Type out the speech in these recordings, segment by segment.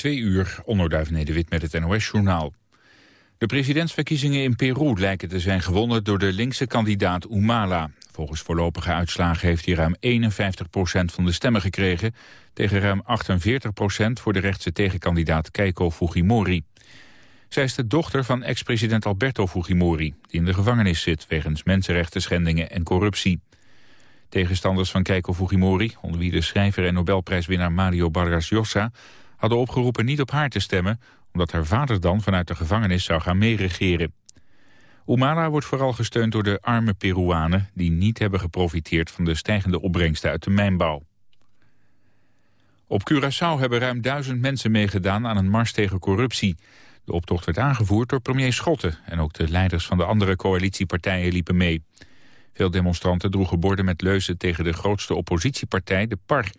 Twee uur, onderduif Nederwit met het NOS-journaal. De presidentsverkiezingen in Peru lijken te zijn gewonnen door de linkse kandidaat Humala. Volgens voorlopige uitslagen heeft hij ruim 51% van de stemmen gekregen... tegen ruim 48% voor de rechtse tegenkandidaat Keiko Fujimori. Zij is de dochter van ex-president Alberto Fujimori... die in de gevangenis zit wegens mensenrechten schendingen en corruptie. Tegenstanders van Keiko Fujimori, onder wie de schrijver en Nobelprijswinnaar Mario Vargas Llosa, hadden opgeroepen niet op haar te stemmen, omdat haar vader dan vanuit de gevangenis zou gaan meeregeren. Humala wordt vooral gesteund door de arme Peruanen... die niet hebben geprofiteerd van de stijgende opbrengsten uit de mijnbouw. Op Curaçao hebben ruim duizend mensen meegedaan aan een mars tegen corruptie. De optocht werd aangevoerd door premier Schotten... en ook de leiders van de andere coalitiepartijen liepen mee. Veel demonstranten droegen borden met leuzen tegen de grootste oppositiepartij, de PAR.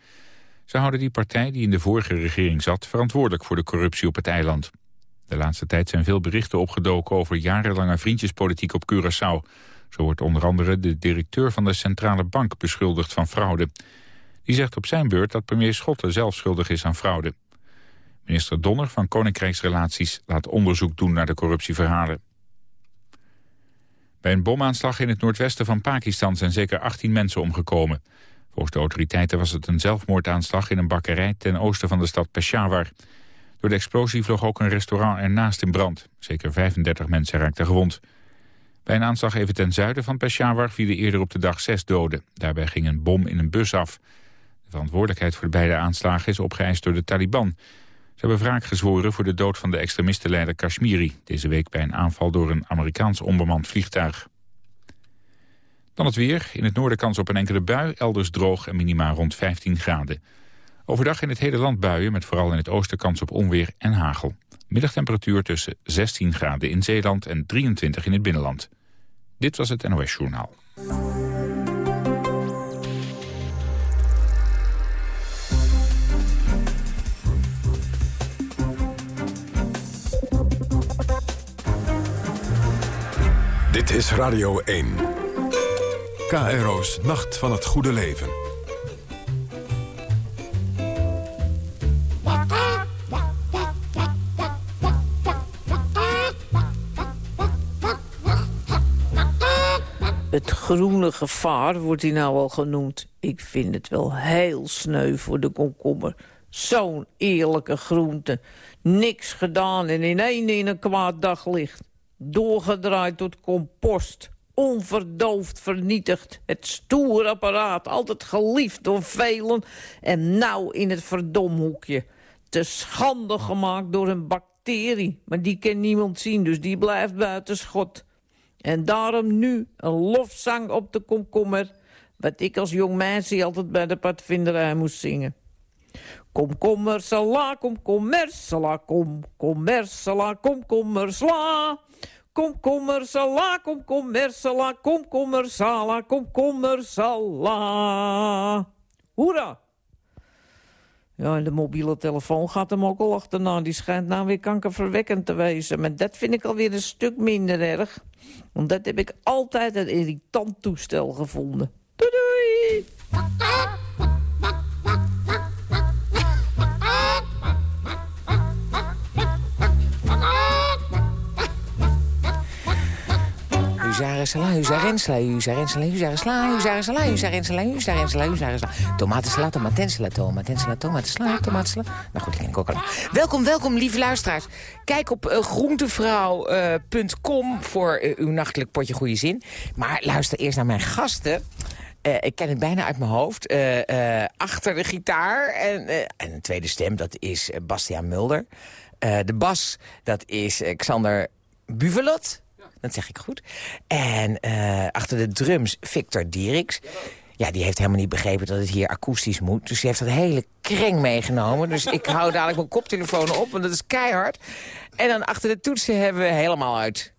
Ze houden die partij, die in de vorige regering zat, verantwoordelijk voor de corruptie op het eiland. De laatste tijd zijn veel berichten opgedoken over jarenlange vriendjespolitiek op Curaçao. Zo wordt onder andere de directeur van de centrale bank beschuldigd van fraude. Die zegt op zijn beurt dat premier Schotten zelf schuldig is aan fraude. Minister Donner van Koninkrijksrelaties laat onderzoek doen naar de corruptieverhalen. Bij een bomaanslag in het noordwesten van Pakistan zijn zeker 18 mensen omgekomen. Volgens de autoriteiten was het een zelfmoordaanslag in een bakkerij ten oosten van de stad Peshawar. Door de explosie vloog ook een restaurant ernaast in brand. Zeker 35 mensen raakten gewond. Bij een aanslag even ten zuiden van Peshawar vielen eerder op de dag zes doden. Daarbij ging een bom in een bus af. De verantwoordelijkheid voor de beide aanslagen is opgeëist door de Taliban. Ze hebben wraak gezworen voor de dood van de extremistenleider Kashmiri... deze week bij een aanval door een Amerikaans onbemand vliegtuig. Dan het weer. In het noorden kans op een enkele bui, elders droog en minimaal rond 15 graden. Overdag in het hele land buien, met vooral in het oosten kans op onweer en hagel. Middagtemperatuur tussen 16 graden in Zeeland en 23 in het binnenland. Dit was het NOS Journaal. Dit is Radio 1. KRO's Nacht van het Goede Leven. Het groene gevaar wordt hij nou al genoemd. Ik vind het wel heel sneu voor de komkommer. Zo'n eerlijke groente. Niks gedaan en in één in een kwaad daglicht. Doorgedraaid tot compost. Onverdoofd vernietigd. Het stoer apparaat, altijd geliefd door velen. En nou in het verdomhoekje. Te schande gemaakt door een bacterie. Maar die kan niemand zien, dus die blijft buiten schot. En daarom nu een lofzang op de komkommer... wat ik als jong meisje altijd bij de padvinderij moest zingen. Komkommer, sla, komkommer, sla, komkommer, sla, komkommer, sla. Komkommer, sala, komkommer, sala, komkommer, sala, komkommer, sala. Hoera! Ja, en de mobiele telefoon gaat hem ook al achterna. Die schijnt nou weer kankerverwekkend te wezen. Maar dat vind ik alweer een stuk minder erg. Want dat heb ik altijd een irritant toestel gevonden. Doei doei! Huzarensla, huzarensla, huzarensla, huzarensla, huzarensla, huzarensla, huzarensla, huzarensla. Tomatensla, tomatensla, tomatensla, tomatensla, tomatensla. Nou goed, die ken ik ook al. Welkom, welkom, lieve luisteraars. Kijk op uh, groentevrouw.com voor uh, uw nachtelijk potje goede zin. Maar luister eerst naar mijn gasten. Ik ken het bijna uit mijn hoofd. Achter de gitaar en een tweede stem, dat is Bastiaan Mulder. de bas, dat is Xander Buvelot. Dat zeg ik goed. En uh, achter de drums Victor Dieriks. Ja, die heeft helemaal niet begrepen dat het hier akoestisch moet. Dus die heeft dat hele kring meegenomen. Dus ik hou dadelijk mijn koptelefoon op, want dat is keihard. En dan achter de toetsen hebben we helemaal uit...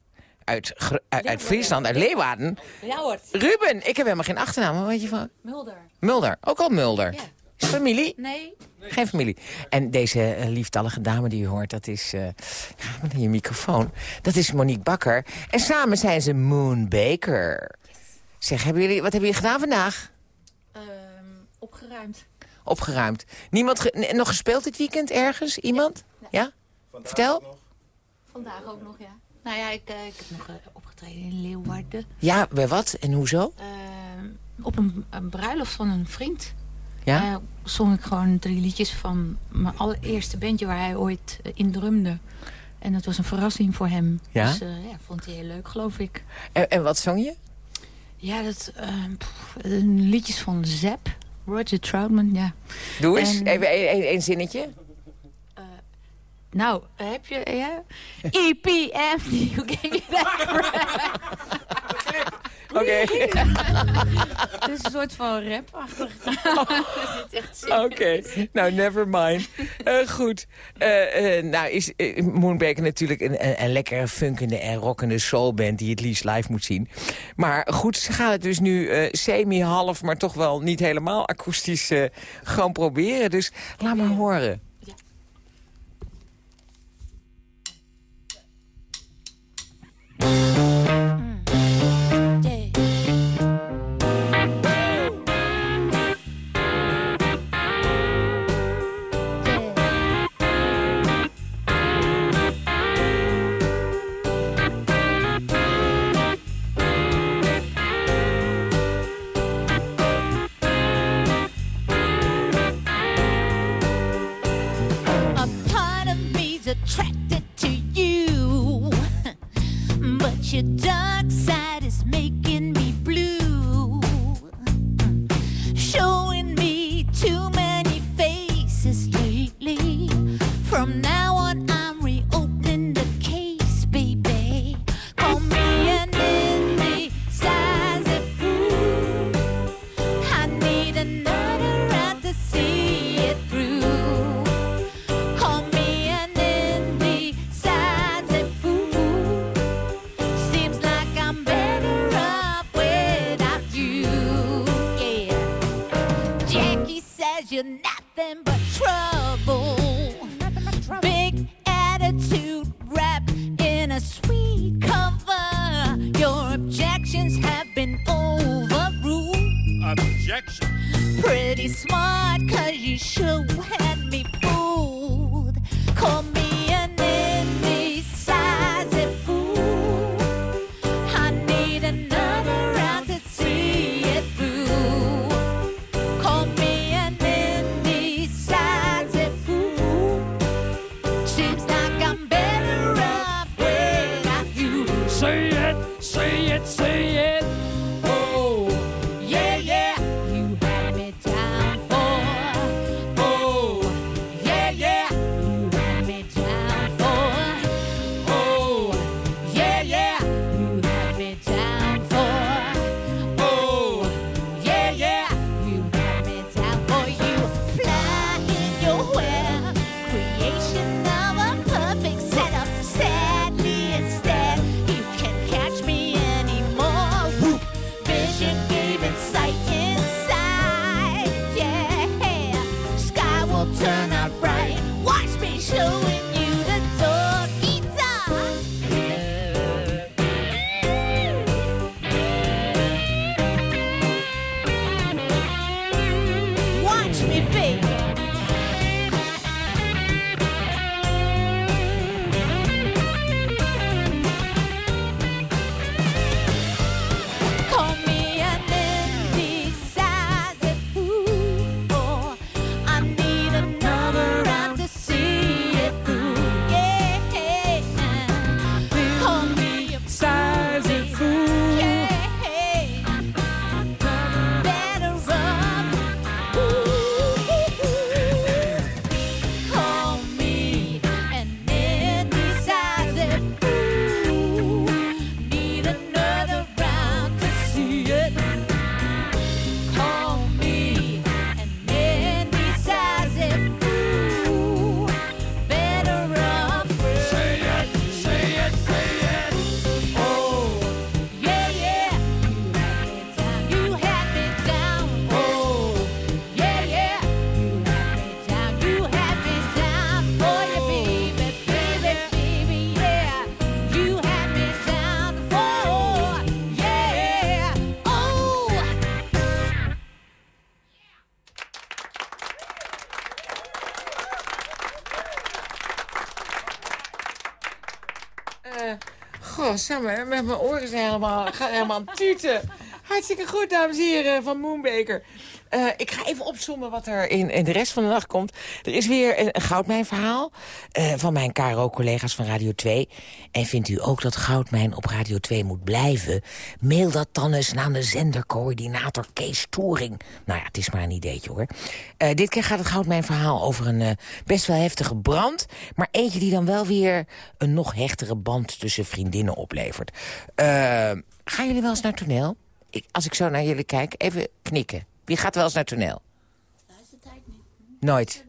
Uit, uit, uit Friesland, uit Leeuwarden. Ruben, ik heb helemaal geen achternaam. Wat weet je van? Mulder. Mulder, ook al Mulder. Ja. Is het familie? Nee. Geen familie. En deze uh, lieftallige dame die u hoort, dat is... Uh, ja, met je microfoon. Dat is Monique Bakker. En samen zijn ze Moon Baker. Zeg, hebben jullie, wat hebben jullie gedaan vandaag? Um, opgeruimd. Opgeruimd. Niemand ge nog gespeeld dit weekend ergens? Iemand? Ja? Vertel. Vandaag ook nog, ja. Nou ja, ik, eh, ik heb nog eh, opgetreden in Leeuwarden. Ja, bij wat en hoezo? Eh, op een, een bruiloft van een vriend. Ja? Eh, zong ik gewoon drie liedjes van mijn allereerste bandje waar hij ooit eh, in drumde. En dat was een verrassing voor hem. Ja? Dus eh, ja, vond hij heel leuk, geloof ik. En, en wat zong je? Ja, dat, pff, liedjes van Zep, Roger Troutman, ja. Doe eens. En- Even één zinnetje. Nou, heb je, ja? EPF, you gave me that Oké. Het is een soort van rapachtig. Dit is echt ziek. Oké, nou, never mind. Eh, goed. Eh, nou is uh, Moonbaker natuurlijk een, een, een lekkere funkende en rockende soulband... die het liefst live moet zien. Maar goed, ze gaan het dus nu semi-half, maar toch wel niet helemaal akoestisch gewoon proberen. Dus laat maar horen. Met mijn oren zijn helemaal, gaan helemaal tuten. Hartstikke goed, dames en heren van Moonbaker. Eh, ik ga even opzommen wat er in, in de rest van de nacht komt. Er is weer een, een goudmijnverhaal eh, van mijn KRO-collega's van Radio 2. En vindt u ook dat goudmijn op Radio 2 moet blijven? Mail dat dan eens naar de zendercoördinator Kees Toering. Nou ja, het is maar een ideetje hoor. Eh, dit keer gaat het goudmijnverhaal over een best wel heftige brand... maar eentje die dan wel weer een nog hechtere band tussen vriendinnen oplevert. Gaan jullie wel eens naar toneel? Als ik zo naar jullie kijk, even knikken. Wie gaat wel eens naar toneel? Nooit.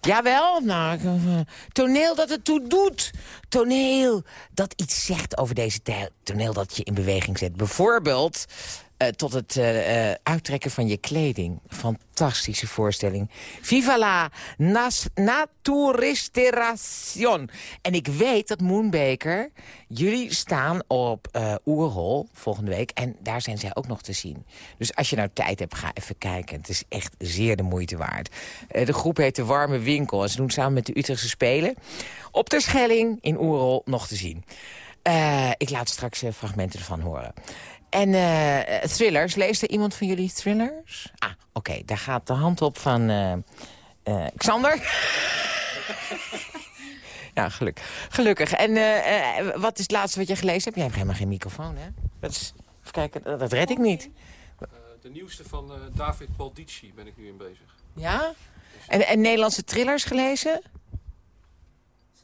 Jawel, nou, eh, toneel dat het toe doet. Toneel dat iets zegt over deze tijd. Toneel dat je in beweging zet. Bijvoorbeeld eh, tot het eh, eh, uittrekken van je kleding. Fantastische voorstelling. Viva la nas naturisteration. En ik weet dat Moonbaker... jullie staan op eh Oerhol volgende week. En daar zijn zij ook nog te zien. Dus als je nou tijd hebt, ga even kijken. Het is echt zeer de moeite waard. De groep heet De Warme Winkel. En ze doen samen met de Utrechtse Spelen... op de Schelling in Oerhol nog te zien. Ik laat straks fragmenten ervan horen. En eh, thrillers, leest er iemand van jullie thrillers? Ah, oké, daar gaat de hand op van eh, eh, Xander. ja, geluk, gelukkig. En wat is het laatste wat je gelezen hebt? Jij hebt helemaal geen microfoon, hè? Dat is, even kijken, dat, red ik niet. De nieuwste van David Baldicci ben ik nu in bezig. Ja? En, en Nederlandse thrillers gelezen?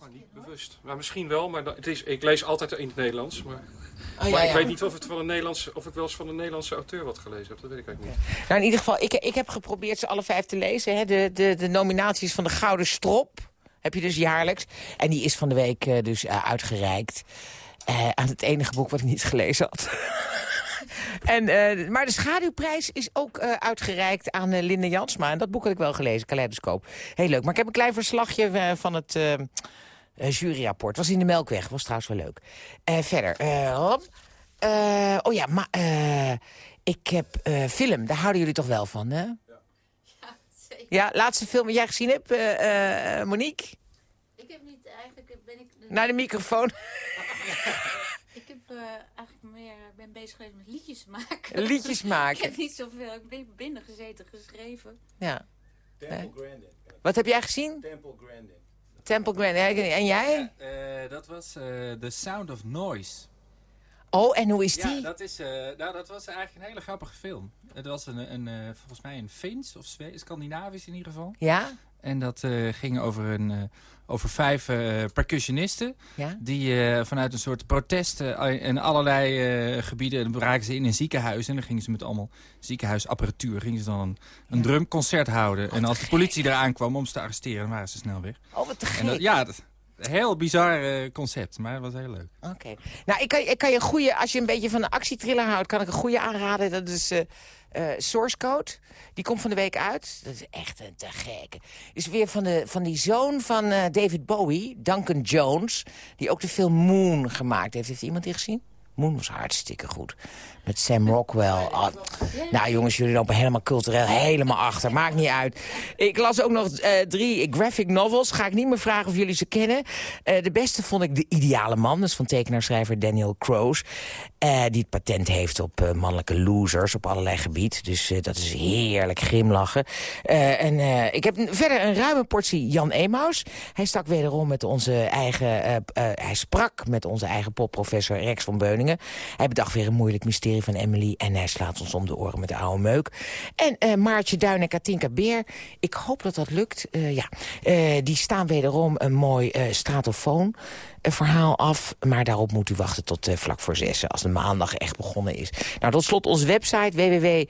Maar niet bewust. Maar misschien wel, maar het is, ik lees altijd in het Nederlands. Maar, Oh, maar ja, ik ja. weet niet of, het van een Nederlandse, of ik wel eens van een Nederlandse auteur wat gelezen heb. Dat weet ik eigenlijk niet. Nou, in ieder geval, ik, ik heb geprobeerd ze alle vijf te lezen. Hè. De, de, de nominaties van de Gouden Strop heb je dus jaarlijks. En die is van de week eh, dus eh, uitgereikt. eh, aan het enige boek wat ik niet gelezen had. en, maar de schaduwprijs is ook uitgereikt aan eh, Linde Jansma. En dat boek had ik wel gelezen, Kaleidoscoop. Heel leuk. Maar ik heb een klein verslagje van het juryrapport. Was in de Melkweg, was trouwens wel leuk. Eh, verder, eh. Eh, oh ja, maar eh, ik heb eh, film, daar houden jullie toch wel van, hè? Ja, laatste film die jij gezien hebt, eh, eh, Monique? Ik heb niet, eigenlijk ben ik... Naar de microfoon. Ik heb eh, eigenlijk meer, ben bezig geweest met liedjes maken. Liedjes Ik maken. heb niet zoveel, ik ben binnen gezeten, geschreven. Ja. Temple Grandin. Wat heb jij gezien? Temple Grandin. Temple Grand. En jij? Eh, dat was eh, The Sound of Noise. Oh, en hoe is Ja, die? dat, is, eh, nou, dat was eigenlijk een hele grappige film. Het was een, een, volgens mij een Fins of Scandinavisch in ieder geval. Ja? En dat ging over, een, over vijf eh, percussionisten. Ja? Die eh, vanuit een soort protesten in allerlei eh, gebieden braken ze in een ziekenhuis. En dan gingen ze met allemaal ziekenhuisapparatuur gingen ze dan een, een drumconcert houden. en als de politie eraan kwam om ze te arresteren, dan waren ze snel weg. Oh, wat te gek. En dat, ja, dat, heel bizar eh, concept, maar het was heel leuk. Oké. Nou, ik kan, ik kan je een goede, als je een beetje van een actietriller houdt, kan ik een goede aanraden. Dat is eh, eh, Source Code. Die komt van de week uit. Dat is echt een te gekke. Is weer van, de, van die zoon van David Bowie, Duncan Jones. Die ook de film Moon gemaakt heeft. Heeft iemand die gezien? Moon was hartstikke goed. Met Sam Rockwell. Ah, nou jongens, jullie lopen helemaal cultureel helemaal achter. Maakt niet uit. Ik las ook nog eh, drie graphic novels. Ga ik niet meer vragen of jullie ze kennen. Eh, de beste vond ik De Ideale Man. Dat is van tekenaarschrijver Daniel Crows. Eh, die het patent heeft op mannelijke losers op allerlei gebied. Dus dat is heerlijk grimlachen. En ik heb verder een ruime portie Jan Emaus. Hij stak wederom met onze eigen... hij sprak met onze eigen popprofessor Rex van Hij bedacht weer een moeilijk mysterie van Emily. En hij slaat ons om de oren met de oude meuk. En eh, Maartje Duin en Katinka Beer. Ik hoop dat dat lukt. Eh, ja. Eh, die staan wederom een mooi stratofoon verhaal af. Maar daarop moet u wachten tot vlak voor zes. Als de maandag echt begonnen is. Nou, tot slot onze website www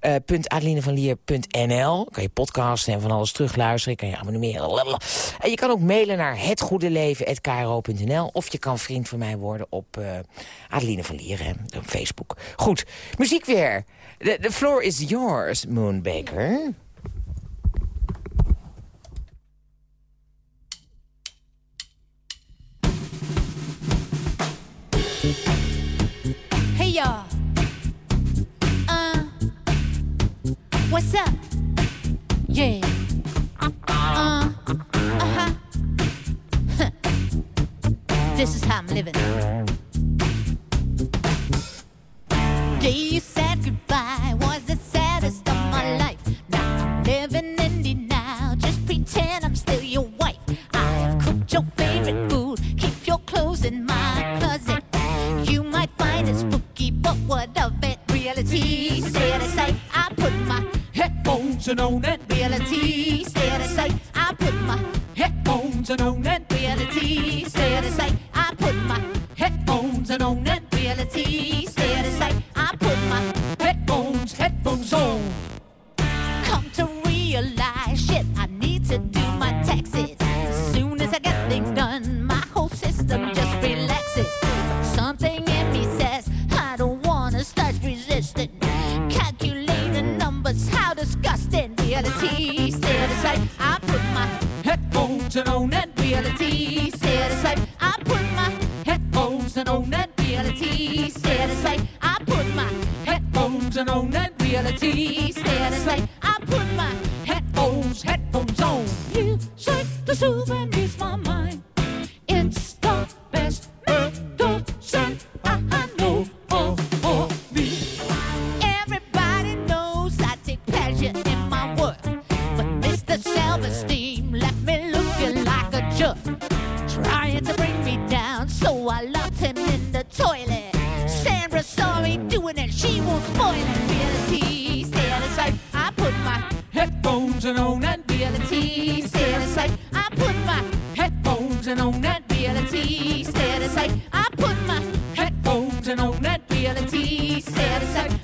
eh, .adelinevanlier.nl. Kan je podcasten en van alles terugluisteren. Kan je abonneren. En je kan ook mailen naar hetgoedeleven.kro.nl. Of je kan vriend van mij worden op eh Adeline van Lier op Facebook. Goed, muziek weer. The, the floor is yours, Moonbaker. Hey y'all. What's up? Yeah. Uh, uh-huh. Huh. this is how I'm living. Day said,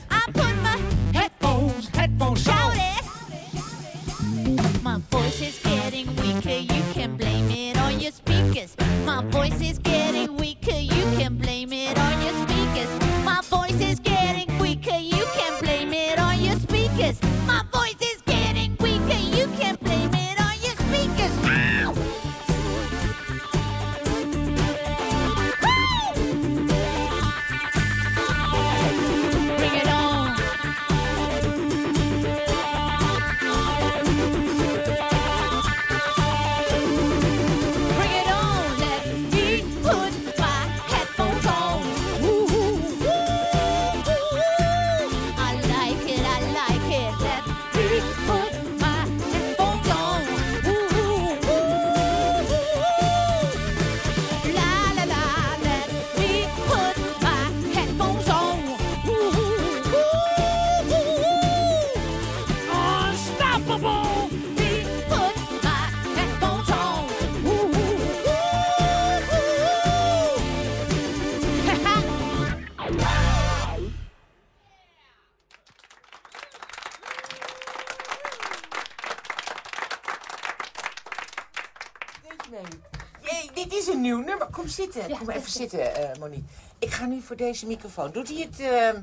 Kom. Kom even zitten, eh, Monique. Ik ga nu voor deze microfoon. Doet hij het... eh,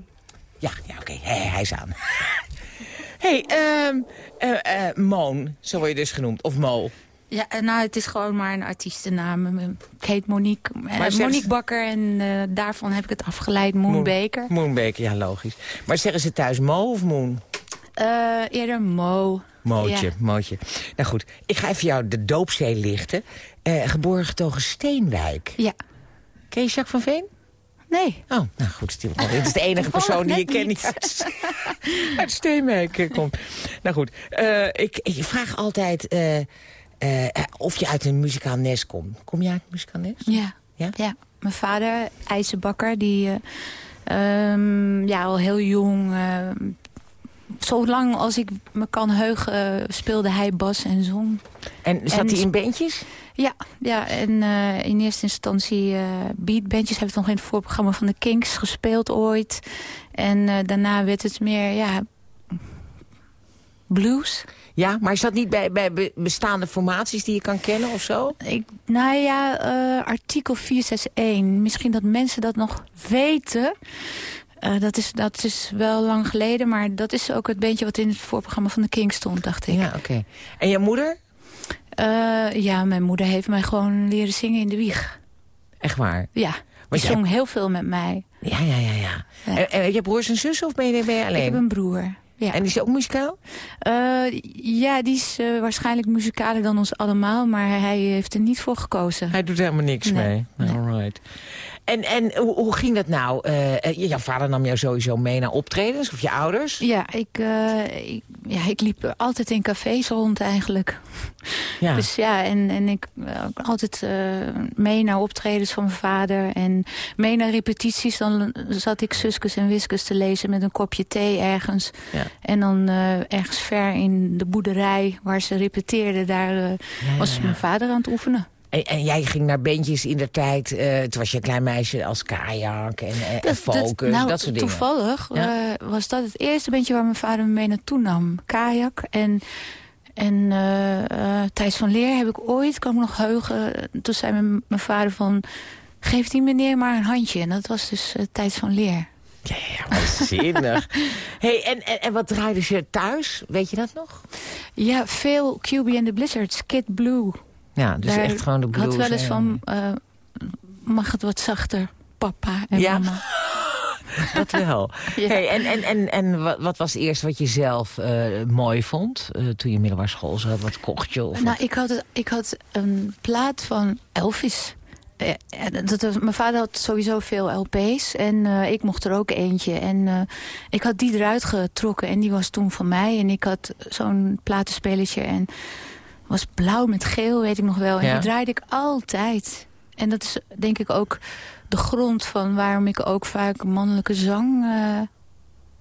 Ja, ja oké. Hij, hij is aan. hey, ehm eh, eh, Moon, zo word je dus genoemd. Of Mo. Ja, nou, het is gewoon maar een artiestennaam. Ik heet Monique, eh, Maar Monique ze- Bakker en eh, daarvan heb ik het afgeleid, Moon Baker. Moonbaker, ja, logisch. Maar zeggen ze thuis Mo of Moon? Eh, eerder Mo. Mootje, Ja. mootje. Nou goed, ik ga even jou de doopzee lichten. Eh, geboren getogen Steenwijk. Ja. Ken je Jacques van Veen? Nee. Oh, nou goed, dit is de enige persoon die kent niet. die uit, uit Steenwijk eh, komt. Nou goed, eh, ik, ik vraag altijd of je uit een muzikaal nest komt. Kom je uit een muzikaal nest? Ja. Ja? Mijn vader, IJzerbakker, die eh, ehm, ja, al heel jong... zolang als ik me kan heugen, eh, speelde hij bas en zong. En zat hij in bandjes? Ja, ja en eh, in eerste instantie eh beatbandjes. Heb ik nog in het voorprogramma van de Kinks gespeeld ooit. En daarna werd het meer, ja, blues. Ja, maar is dat niet bij, bij be- bestaande formaties die je kan kennen of zo? Ik, nou ja, artikel 461. Misschien dat mensen dat nog weten. Eh, dat, is, dat is wel lang geleden, maar dat is ook het beentje wat in het voorprogramma van de King stond, dacht ik. Ja, oké. En je moeder? Eh, ja, mijn moeder heeft mij gewoon leren zingen in de wieg. Echt waar? Ja, die Want zong heel veel met mij. Ja, ja, ja, ja. Ja. En, en heb je broers en zussen of ben je, ben je alleen? Ik heb een broer. ja. En is hij ook muzikaal? Eh, ja, die is waarschijnlijk muzikaler dan ons allemaal, maar hij heeft er niet voor gekozen. Hij doet helemaal niks Nee, mee. Alright. En, en hoe, hoe ging dat nou? Eh, jouw vader nam jou sowieso mee naar optredens, of je ouders? Ja, ik, eh, ik, ja, ik liep altijd in cafés rond eigenlijk. Ja. Dus ja, en, en ik altijd mee naar optredens van mijn vader. En mee naar repetities. Dan zat ik Suskus en Wiskus te lezen met een kopje thee ergens. Ja. En dan ergens ver in de boerderij waar ze repeteerden. Daar was mijn vader aan het oefenen. En, en jij ging naar bandjes in de tijd, eh, toen was je klein meisje als kajak en, en focus, dat, nou, soort dingen. Toevallig Ja. eh, was dat het eerste bandje waar mijn vader me mee naartoe nam. Kajak. En, en Thijs van Leer heb ik ooit, kan ik me nog heugen... toen zei mijn, mijn vader van... geef die meneer maar een handje. En dat was dus Thijs van Leer. Ja, waanzinnig. hey, en, en, en wat draaide je thuis? Weet je dat nog? Ja, veel QB and the Blizzards, Kid Blue. Ja, dus Daar- echt gewoon de Ik blues. had wel eens en- van... eh, mag het wat zachter, papa en Ja. mama. Dat wel. Ja. hey, en en, en, en wat, wat was het eerste wat je zelf eh, mooi vond eh, toen je middelbare school zat? Wat kocht je? Of Nou, wat? ik had, het- ik had een plaat van Elvis. Eh, dat, was- mijn vader had sowieso veel LP's en ik mocht er ook eentje. En ik had die eruit getrokken en die was toen van mij. En ik had zo'n platenspelletje en was blauw met geel, weet ik nog wel. En Ja. die draaide ik altijd. En dat is denk ik ook de grond van waarom ik ook vaak mannelijke zang...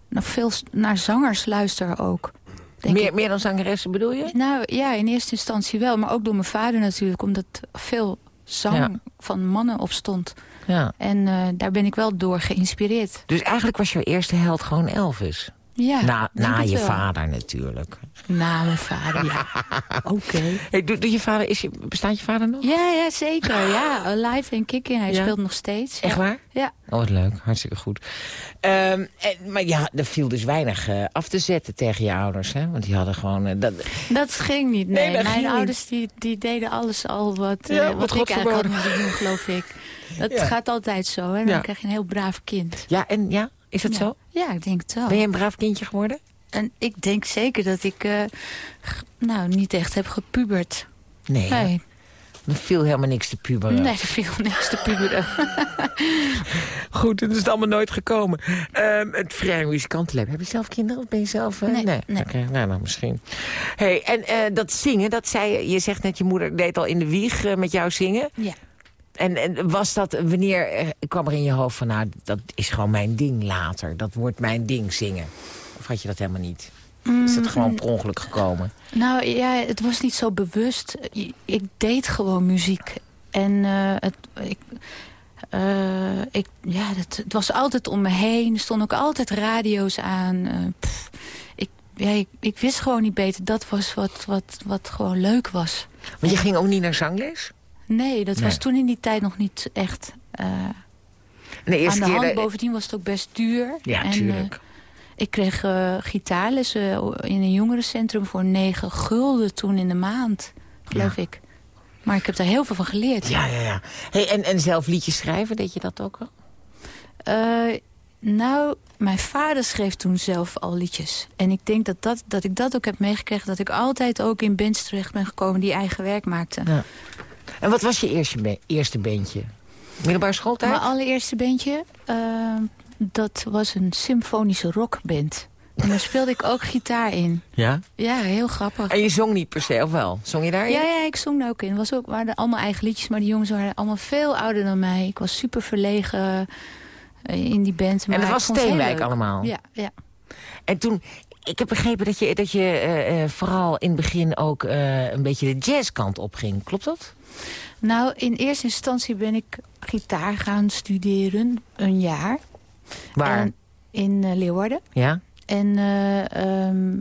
nou, veel naar zangers luister ook. Denk ik. meer, meer dan zangeressen bedoel je? Nou ja, in eerste instantie wel. Maar ook door mijn vader natuurlijk. Omdat veel zang Ja. van mannen op stond. Ja. En eh, daar ben ik wel door geïnspireerd. Dus eigenlijk was jouw eerste held gewoon Elvis? Ja, na na je wel. vader natuurlijk. Na mijn vader, ja. Oké. Hey, doe, doe je vader, is je, bestaat je vader nog? Ja, ja, zeker. Ja, live en kicking. Hij Ja? speelt nog steeds. Echt ja. waar? Ja. Oh, wat leuk. Hartstikke goed. Ehm, en, maar ja, er viel dus weinig eh, af te zetten tegen je ouders. Hè? Want die hadden gewoon... eh, dat, Dat ging niet, Nee, Mijn ouders Die, die deden alles al wat, eh, wat, wat ik eigenlijk had moeten doen, geloof ik. Dat gaat altijd zo, hè. Dan krijg je een heel braaf kind. ja, en ja, is dat zo? Ja, ik denk het wel. Ben je een braaf kindje geworden? En ik denk zeker dat ik eh, nou, niet echt heb gepubert. Nee. Nee, Er viel helemaal niks te puberen. nee, er viel niks te puberen. Goed, dat is het allemaal nooit gekomen. Ehm, het vrije muzikantenleven. Heb je zelf kinderen? Of ben je zelf... eh, Nee, nee. Oké, nou, nou, misschien. Hey, en eh, dat zingen, dat zei je... Je zegt net, je moeder deed al in de wieg met jou zingen. Ja. En, en was dat, wanneer kwam er in je hoofd van... nou, dat is gewoon mijn ding later. Dat wordt mijn ding, zingen. Of had je dat helemaal niet? Is dat gewoon per ongeluk gekomen? Nou ja, het was niet zo bewust. Ik deed gewoon muziek. En eh, het, ik, eh, ik, ja, het, het was altijd om me heen. Er stonden ook altijd radio's aan. Eh, pff, ik, ja, ik, ik wist gewoon niet beter. Dat was wat, wat, wat gewoon leuk was. Want je ging ook niet naar zangles? Nee, dat Nee. was toen in die tijd nog niet echt eh, De aan de hand. Bovendien was het ook best duur. Ja, En, tuurlijk. Eh, ik kreeg eh, gitaarlessen in een jongerencentrum voor negen gulden toen in de maand, geloof ik. Maar ik heb daar heel veel van geleerd. ja, ja, ja. Hey, en, en zelf liedjes schrijven, deed je dat ook al? Eh, nou, mijn vader schreef toen zelf al liedjes. En ik denk dat, dat, dat ik dat ook heb meegekregen... dat ik altijd ook in bands terecht ben gekomen die eigen werk maakten. Ja. En wat was je eerste, eerste bandje? Middelbare schooltijd? Mijn allereerste bandje, eh, dat was een symfonische rockband. En daar speelde ik ook gitaar in. Ja? Ja, heel grappig. En je zong niet per se, of wel? Zong je daarin? Ja, ja, ik zong daar ook in. Was ook, waren allemaal eigen liedjes, maar die jongens waren allemaal veel ouder dan mij. Ik was super verlegen eh, in die band. Maar En dat was Steenwijk allemaal? Ja, ja. En toen, ik heb begrepen dat je, dat je eh, eh, vooral in het begin ook eh, een beetje de jazzkant opging. Klopt dat? Nou, in eerste instantie ben ik gitaar gaan studeren, een jaar. Waar? En in eh, Leeuwarden. Ja? En, eh, ehm,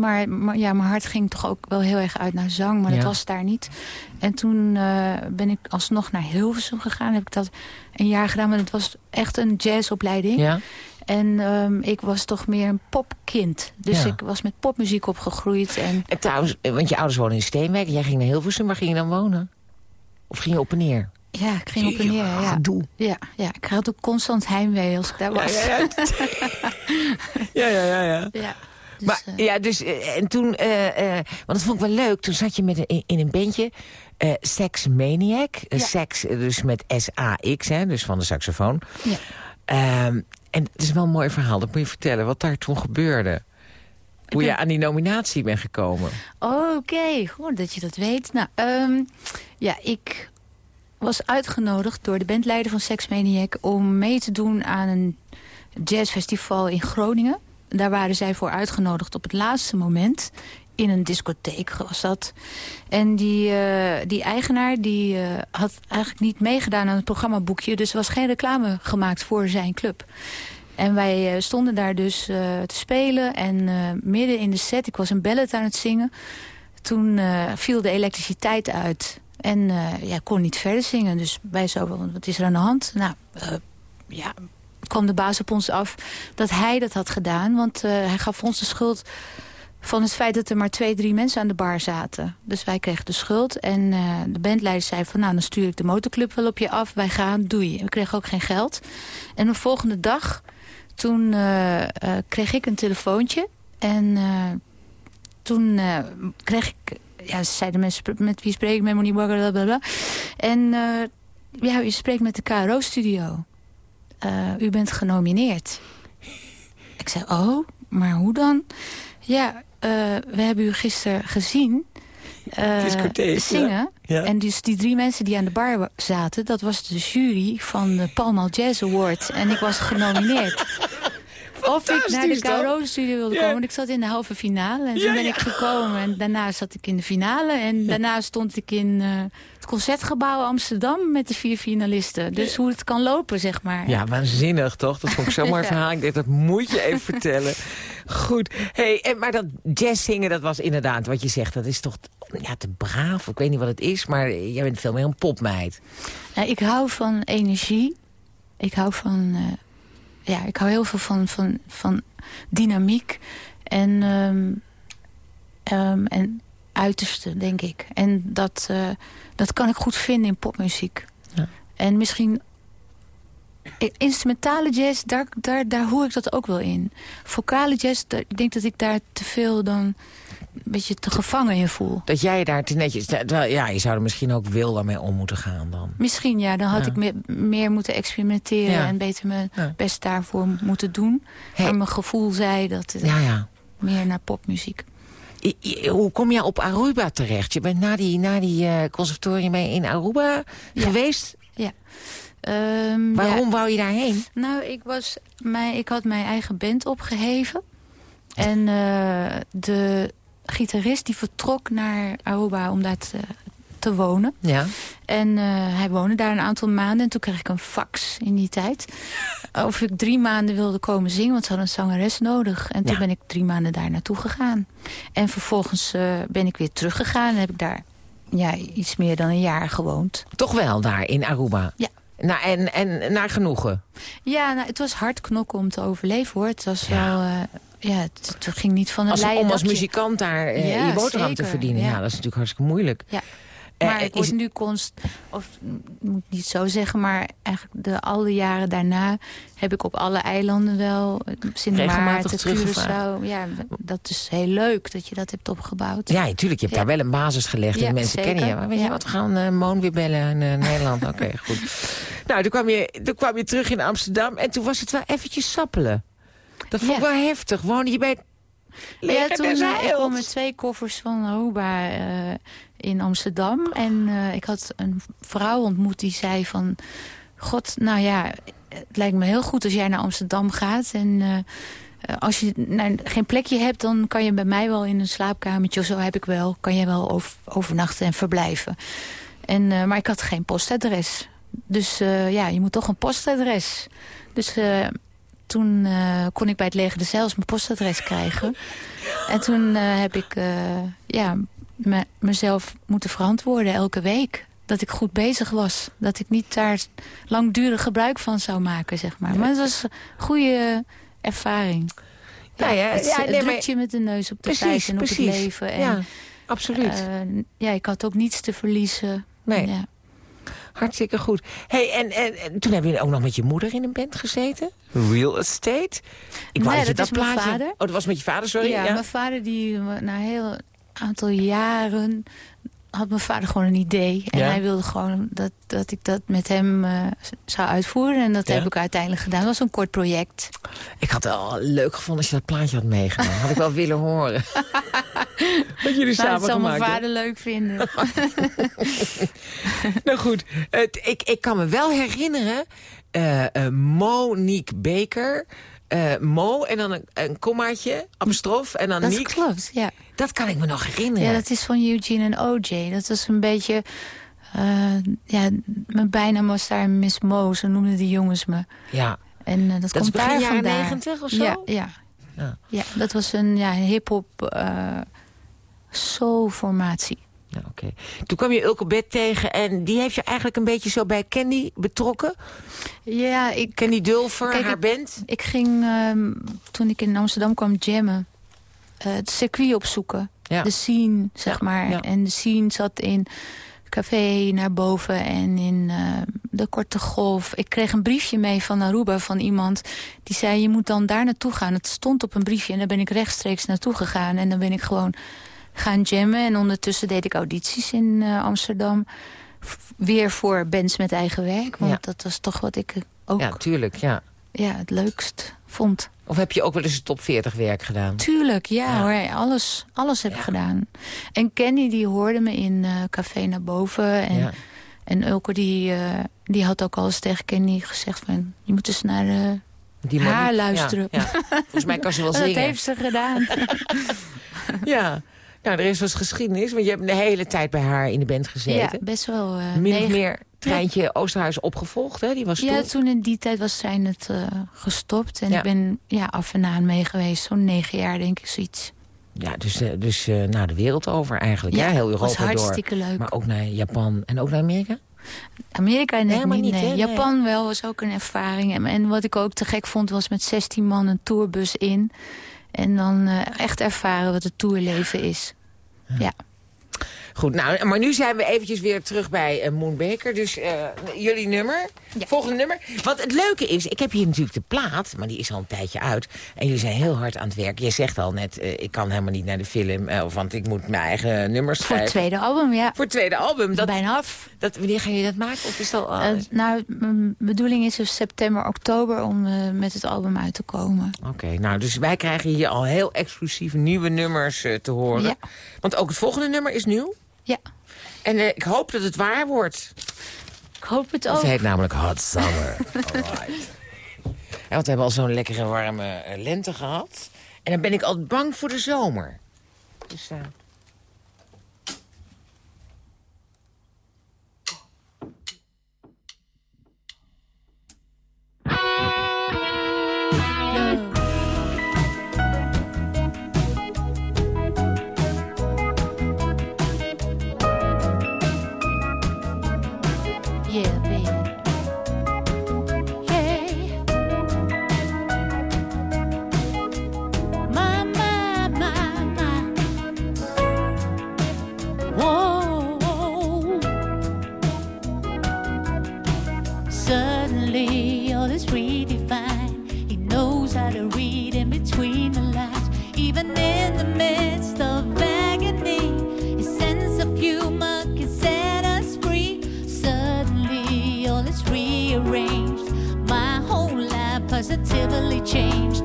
maar, maar ja, mijn hart ging toch ook wel heel erg uit naar zang, maar Ja. dat was daar niet. En toen eh, ben ik alsnog naar Hilversum gegaan. Heb ik dat een jaar gedaan, maar het was echt een jazzopleiding. Ja? En ehm, ik was toch meer een popkind. Dus Ja. ik was met popmuziek opgegroeid. En En trouwens, want je ouders wonen in Steenwijk. en Jij ging naar Hilversum. Waar ging je dan wonen? Of ging je op en neer? Ja, ik ging op en neer. Ja. Ja, ja, ik had ook constant heimwee als ik daar was. Ja, ja, ja. ja, ja, dus, maar eh, ja, dus eh, en toen, eh, want dat vond ik wel leuk. Toen zat je met een, in, een bandje, Sex Maniac. Ja. Sex, dus met S-A-X, hè, dus van de saxofoon. Ja. Ehm, en het is wel een mooi verhaal. Dat moet je vertellen wat daar toen gebeurde. Hoe je aan die nominatie bent gekomen. Oké, goed dat je dat weet. Nou, ehm, ja, ik was uitgenodigd door de bandleider van Sex Maniac... om mee te doen aan een jazzfestival in Groningen. Daar waren zij voor uitgenodigd op het laatste moment. In een discotheek was dat. En die, eh, die eigenaar die, eh, had eigenlijk niet meegedaan aan het programmaboekje. Dus er was geen reclame gemaakt voor zijn club. En wij eh, stonden daar dus te spelen. En midden in de set, ik was een ballet aan het zingen. Toen viel de elektriciteit uit. En eh ja, kon niet verder zingen. Dus wij zo, wat is er aan de hand? Nou, eh, ja, kwam de baas op ons af dat hij dat had gedaan. Want eh, hij gaf ons de schuld van het feit dat er maar twee, drie mensen aan de bar zaten. Dus wij kregen de schuld. En de bandleider zei van, nou, dan stuur ik de motorclub wel op je af. Wij gaan, doei. We kregen ook geen geld. En de volgende dag, toen kreeg ik een telefoontje. En toen kreeg ik... Ja, ze zeiden mensen, met wie spreek ik? Met Monique Bagger, blablabla. En eh, ja, u spreekt met de KRO-studio. Eh, u bent genomineerd. Ik zei, oh, maar hoe dan? Ja, eh, we hebben u gisteren gezien ja. zingen. Ja. En dus die drie mensen die aan de bar zaten... dat was de jury van de Palmal Jazz Award. En ik was genomineerd. Of ik naar de toch? KRO-studio wilde komen. Want ik zat in de halve finale. En toen Ja, ben ja. ik gekomen. En daarna zat ik in de finale. En daarna stond ik in eh, het Concertgebouw Amsterdam... met de vier finalisten. Dus hoe het kan lopen, zeg maar. Ja, waanzinnig toch? Dat vond ik zo'n mooi verhaal. Ik denk, dat moet je even vertellen. Goed. Hey, en, maar dat jazz zingen, dat was inderdaad wat je zegt. Dat is toch ja, te braaf. Ik weet niet wat het is, maar jij bent veel meer een popmeid. Nou, ik hou van energie. Ik hou van... eh, ja, ik hou heel veel van, van, van dynamiek. En, ehm, en uiterste, denk ik. En dat, eh, dat kan ik goed vinden in popmuziek. Ja. En misschien... Instrumentale jazz, daar, daar, daar hoor ik dat ook wel in. Vocale jazz, daar- ik denk dat ik daar te veel dan... een beetje te gevangen in voel. Dat jij daar te netjes... Ja, je zou er misschien ook wilder mee om moeten gaan dan. Misschien, ja. Dan had Ja. ik me- meer moeten experimenteren... Ja. en beter mijn Ja. best daarvoor moeten doen. Hey. Maar mijn gevoel zei dat het Ja, ja. meer naar popmuziek. I- I- Hoe kom je op Aruba terecht? Je bent na die, na die eh, conservatorium in Aruba Ja. geweest. Ehm, Waarom ja, wou je daarheen? nou, ik, was, mijn, ik had mijn eigen band opgeheven. En eh, de gitarist die vertrok naar Aruba om daar te, te wonen. Ja. En eh, hij woonde daar een aantal maanden. En toen kreeg ik een fax in die tijd. Of ik drie maanden wilde komen zingen. Want ze hadden een zangeres nodig. En toen Ja. ben ik drie maanden daar naartoe gegaan. En vervolgens eh, ben ik weer teruggegaan. En heb ik daar ja, iets meer dan een jaar gewoond. Toch wel daar in Aruba? Ja. Nou, en, en naar genoegen? Ja, nou, het was hard knokken om te overleven hoor. Het was Ja. wel... eh, ja, het, het ging niet van een Als, om als muzikant daar Ja, je boterham te verdienen. Ja. ja. dat is natuurlijk hartstikke moeilijk. Ja. Eh, Maar ik word is- nu const... Of moet niet zo zeggen, maar eigenlijk de alle jaren daarna... heb ik op alle eilanden wel... eh, Sint Maarten. Curaçao. Ja, dat is heel leuk dat je dat hebt opgebouwd. Ja, natuurlijk. Je hebt Ja. daar wel een basis gelegd. en Ja, mensen zeker. kennen je. Maar weet je wat, we gaan eh Moon weer bellen in Nederland. Oké, goed. Nou, toen kwam, je, toen kwam je terug in Amsterdam. En toen was het wel eventjes sappelen. Dat vond ik wel heftig. Woonde je bij Ja, toen eh, ik kwam met twee koffers van Aruba eh, in Amsterdam. En eh, ik had een vrouw ontmoet die zei van... God, nou ja, het lijkt me heel goed als jij naar Amsterdam gaat. En als je nou, geen plekje hebt, dan kan je bij mij wel in een slaapkamertje... of zo heb ik wel, kan je wel over- overnachten en verblijven. En, maar ik had geen postadres. Dus ja, je moet toch een postadres. Dus toen eh, kon ik bij het leger de Zeils mijn postadres krijgen. En toen eh, heb ik eh, ja, me- mezelf moeten verantwoorden elke week. Dat ik goed bezig was. Dat ik niet daar langdurig gebruik van zou maken, zeg maar. Maar het was een goede ervaring. Ja, ja, het, ja, nee, drukt je met de neus op de feiten en op precies. het leven. En, Ja, absoluut. ja, ik had ook niets te verliezen. nee. Ja. Hartstikke goed. Hey, en, en, en toen heb je ook nog met je moeder in een band gezeten? Real Estate? Ik wou Nee, je dat is mijn plaatje... vader. Oh, dat was met je vader, sorry? ja, Ja, mijn vader die na een heel aantal jaren had mijn vader gewoon een idee. En Ja. hij wilde gewoon dat, dat ik dat met hem eh, zou uitvoeren. En dat Ja. heb ik uiteindelijk gedaan. Dat was een kort project. Ik had het wel leuk gevonden als je dat plaatje had meegenomen. Had ik wel willen horen. Wat jullie Nou, samen dat zal mijn gemaakt vader leuk vinden. Nou goed, het, ik, ik kan me wel herinneren... eh eh, Monique Baker... eh, Mo en dan een, een kommaatje, apostrof en dan dat Niek. klopt, ja. Dat kan ik me nog herinneren. Ja, dat is van Eugene en OJ. Dat was een beetje... eh, ja, mijn bijnaam was daar Miss Mo, zo noemden die jongens me. Ja. En eh, dat, Dat komt is begin daar jaren vandaan. 90 of zo? Ja, ja. Ja. ja dat was een ja, hip-hop soul-formatie. Oké. Toen kwam je Ulke Bed tegen en die heeft je eigenlijk een beetje zo bij Candy betrokken. Ja, ik, Candy Dulfer, Kijk, haar ik- band. ik ging ehm, toen ik in Amsterdam kwam jammen, eh, het circuit opzoeken. Ja. De scene, zeg Ja, maar. ja. En de scene zat in café naar boven en in eh, de Korte Golf. Ik kreeg een briefje mee van Aruba van iemand. Die zei, je moet dan daar naartoe gaan. Het stond op een briefje en daar ben ik rechtstreeks naartoe gegaan. En dan ben ik gewoon gaan jammen. En ondertussen deed ik audities in eh, Amsterdam. Weer voor bands met eigen werk. Want Ja. dat was toch wat ik ook Ja, tuurlijk, ja. ja, het leukst vond. Of heb je ook wel eens een top 40 werk gedaan? Tuurlijk, ja, Ja. hoor. Alles, alles heb ik gedaan. En Kenny die hoorde me in eh, Café naar boven. En, Ja. en Ulke die, eh, die had ook al eens tegen Kenny gezegd van... je moet eens naar eh, Die haar luisteren. Volgens mij kan ze wel dat zingen. heeft ze gedaan. Ja. Nou, er is wel eens geschiedenis, want je hebt de hele tijd bij haar in de band ja, gezeten. best wel. eh, Min of meer treintje Oosterhuis opgevolgd, hè? Die was Ja, toen. in die tijd was zij het eh, gestopt. En Ja. ik ben ja, af en aan mee geweest. Zo'n negen jaar, denk ik, zoiets. Ja, dus, eh, dus naar de wereld over eigenlijk. Ja, Ja, heel was Europa door. hartstikke leuk. Maar ook naar Japan en ook naar Amerika? Amerika net Helemaal niet, nee. Nee. Japan wel, was ook een ervaring. En, en wat ik ook te gek vond, was met 16 man een tourbus in. En dan eh, echt ervaren wat het tourleven is. Ja. Goed, nou, maar nu zijn we eventjes weer terug bij eh, Moon Baker. Dus eh, jullie nummer, volgende nummer. Want het leuke is, ik heb hier natuurlijk de plaat, maar die is al een tijdje uit. En jullie zijn heel hard aan het werk. Je zegt al net, eh, ik kan helemaal niet naar de film, eh, want ik moet mijn eigen nummers Voor schrijven. het tweede album, ja. Voor het tweede album. Dat, Bijna af. dat, wanneer ga je dat maken? Of is dat al... Eh, nou, mijn bedoeling is dus september, oktober om eh, met het album uit te komen. Oké, nou, dus wij krijgen hier al heel exclusief nieuwe nummers eh, te horen. Ja. Want ook het volgende nummer is nieuw. Ja, En eh, ik hoop dat het waar wordt. ik hoop het Het ook. heet namelijk Hot Summer. Alright. Want we hebben al zo'n lekkere warme eh, lente gehad. En dan ben ik altijd bang voor de zomer. Dus, eh, rearranged. My whole life positively changed.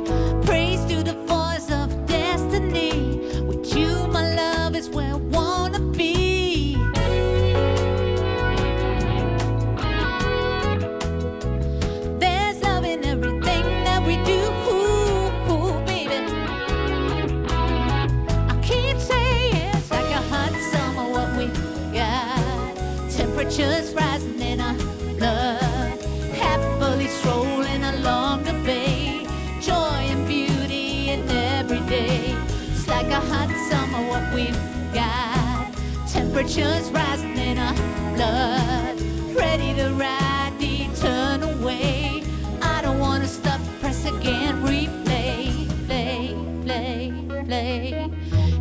Temperatures rising in our blood. Ready to ride the eternal way. I don't wanna stop, press again, replay, play, play, play.